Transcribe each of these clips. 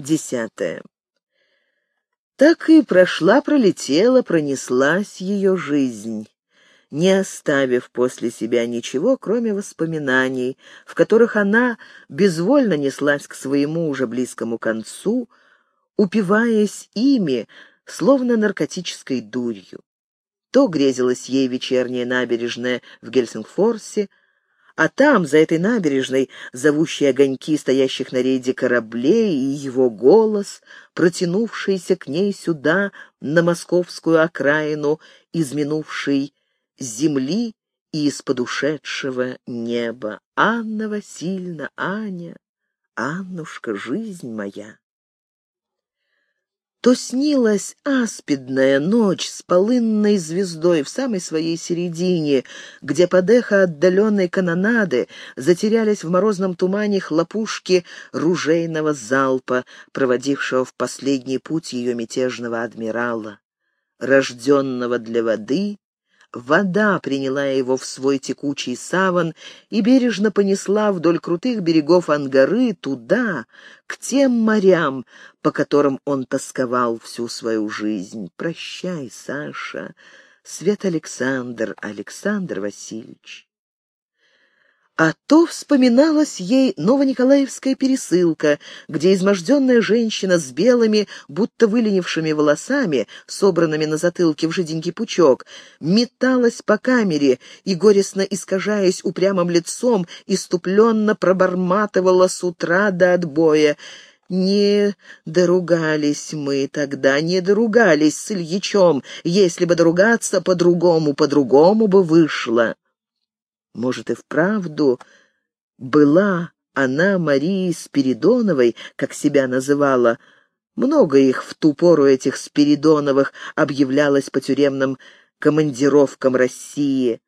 Десятое. Так и прошла, пролетела, пронеслась ее жизнь, не оставив после себя ничего, кроме воспоминаний, в которых она безвольно неслась к своему уже близкому концу, упиваясь ими, словно наркотической дурью. То грезилась ей вечерняя набережная в Гельсингфорсе, а там, за этой набережной, зовущие огоньки стоящих на рейде кораблей и его голос, протянувшийся к ней сюда, на московскую окраину, из минувшей земли и из-под ушедшего неба. Анна Васильевна, Аня, Аннушка, жизнь моя то снилась аспидная ночь с полынной звездой в самой своей середине, где под эхо отдаленной канонады затерялись в морозном тумане хлопушки ружейного залпа, проводившего в последний путь ее мятежного адмирала, рожденного для воды Вода приняла его в свой текучий саван и бережно понесла вдоль крутых берегов Ангары туда, к тем морям, по которым он тосковал всю свою жизнь. Прощай, Саша, Свет Александр, Александр Васильевич. А то вспоминалась ей Новониколаевская пересылка, где изможденная женщина с белыми, будто выленившими волосами, собранными на затылке в жиденький пучок, металась по камере и, горестно искажаясь упрямым лицом, иступленно проборматывала с утра до отбоя. Не доругались мы тогда, не доругались с Ильичом. Если бы доругаться по-другому, по-другому бы вышло. Может, и вправду была она Марии Спиридоновой, как себя называла. Много их в ту пору этих Спиридоновых объявлялось по тюремным командировкам России.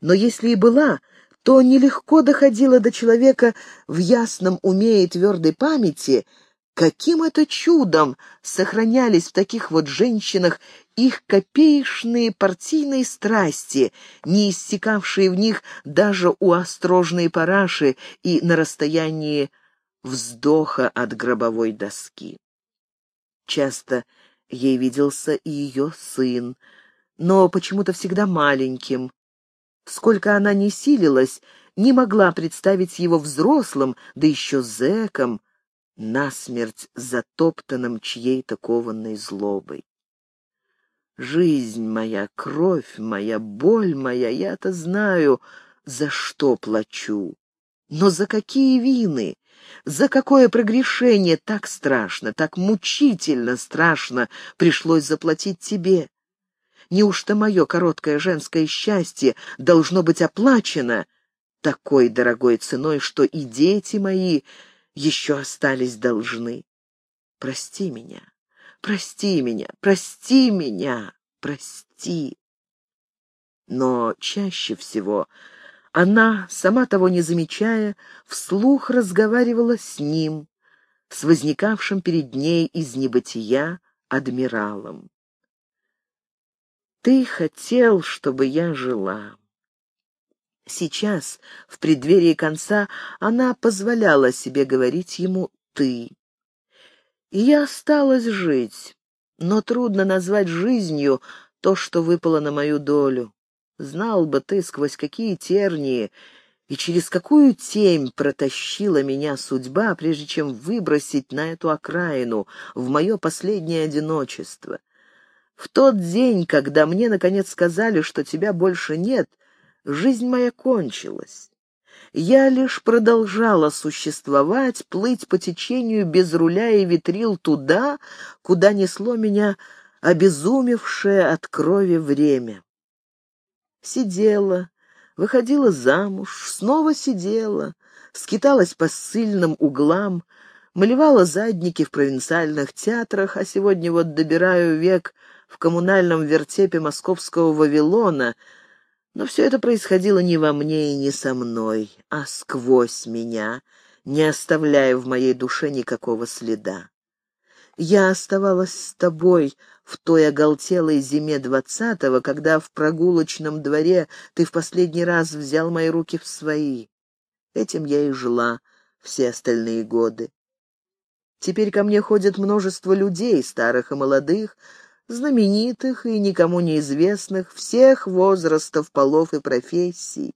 Но если и была, то нелегко доходила до человека в ясном уме и твердой памяти — Каким это чудом сохранялись в таких вот женщинах их копеечные партийные страсти, не иссякавшие в них даже у острожной параши и на расстоянии вздоха от гробовой доски. Часто ей виделся и ее сын, но почему-то всегда маленьким. Сколько она не силилась, не могла представить его взрослым, да еще зэком, насмерть затоптанным чьей-то кованной злобой. Жизнь моя, кровь моя, боль моя, я-то знаю, за что плачу. Но за какие вины, за какое прогрешение так страшно, так мучительно страшно пришлось заплатить тебе? Неужто мое короткое женское счастье должно быть оплачено такой дорогой ценой, что и дети мои еще остались должны. Прости меня, прости меня, прости меня, прости. Но чаще всего она, сама того не замечая, вслух разговаривала с ним, с возникавшим перед ней из небытия адмиралом. «Ты хотел, чтобы я жила. Сейчас, в преддверии конца, она позволяла себе говорить ему «ты». И я осталась жить, но трудно назвать жизнью то, что выпало на мою долю. Знал бы ты, сквозь какие тернии и через какую темь протащила меня судьба, прежде чем выбросить на эту окраину, в мое последнее одиночество. В тот день, когда мне, наконец, сказали, что тебя больше нет, Жизнь моя кончилась. Я лишь продолжала существовать, плыть по течению без руля и ветрил туда, куда несло меня обезумевшее от крови время. Сидела, выходила замуж, снова сидела, скиталась по ссыльным углам, малевала задники в провинциальных театрах, а сегодня вот добираю век в коммунальном вертепе московского Вавилона — но все это происходило не во мне и не со мной, а сквозь меня, не оставляя в моей душе никакого следа. Я оставалась с тобой в той оголтелой зиме двадцатого, когда в прогулочном дворе ты в последний раз взял мои руки в свои. Этим я и жила все остальные годы. Теперь ко мне ходит множество людей, старых и молодых, знаменитых и никому неизвестных, всех возрастов, полов и профессий.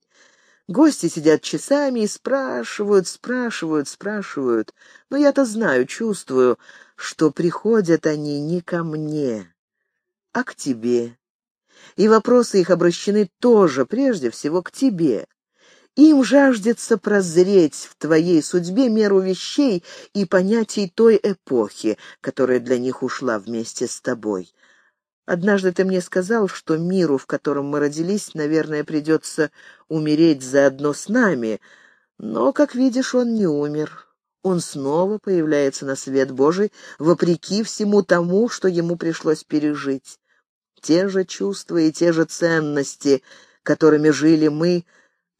Гости сидят часами и спрашивают, спрашивают, спрашивают. Но я-то знаю, чувствую, что приходят они не ко мне, а к тебе. И вопросы их обращены тоже, прежде всего, к тебе. Им жаждется прозреть в твоей судьбе меру вещей и понятий той эпохи, которая для них ушла вместе с тобой. Однажды ты мне сказал, что миру, в котором мы родились, наверное, придется умереть заодно с нами, но, как видишь, он не умер. Он снова появляется на свет Божий, вопреки всему тому, что ему пришлось пережить. Те же чувства и те же ценности, которыми жили мы,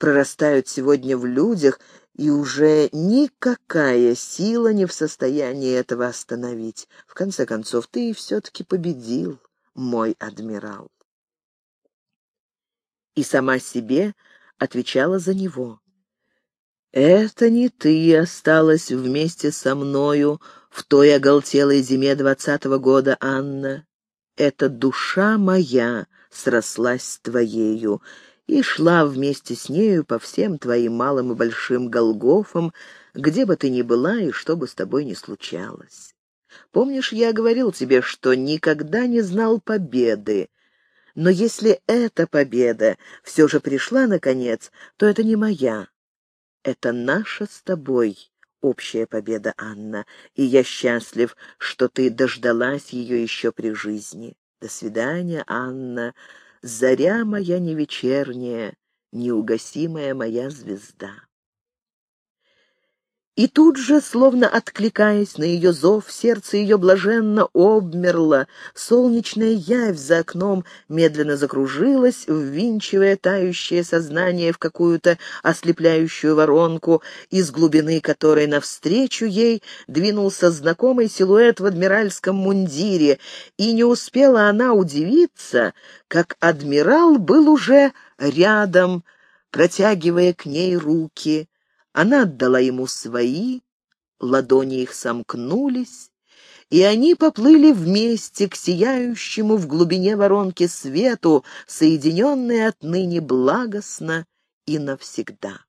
прорастают сегодня в людях, и уже никакая сила не в состоянии этого остановить. В конце концов, ты все-таки победил мой адмирал. И сама себе отвечала за него. «Это не ты осталась вместе со мною в той оголтелой зиме двадцатого года, Анна. Это душа моя срослась с твоею и шла вместе с нею по всем твоим малым и большим голгофам, где бы ты ни была и что бы с тобой ни случалось. Помнишь, я говорил тебе, что никогда не знал победы. Но если эта победа все же пришла наконец, то это не моя. Это наша с тобой общая победа, Анна, и я счастлив, что ты дождалась ее еще при жизни. До свидания, Анна, заря моя не вечерняя, неугасимая моя звезда. И тут же, словно откликаясь на ее зов, сердце ее блаженно обмерло, солнечная явь за окном медленно закружилась, ввинчивая тающее сознание в какую-то ослепляющую воронку, из глубины которой навстречу ей двинулся знакомый силуэт в адмиральском мундире, и не успела она удивиться, как адмирал был уже рядом, протягивая к ней руки. Она отдала ему свои, ладони их сомкнулись, и они поплыли вместе к сияющему в глубине воронки свету, соединенные отныне благостно и навсегда.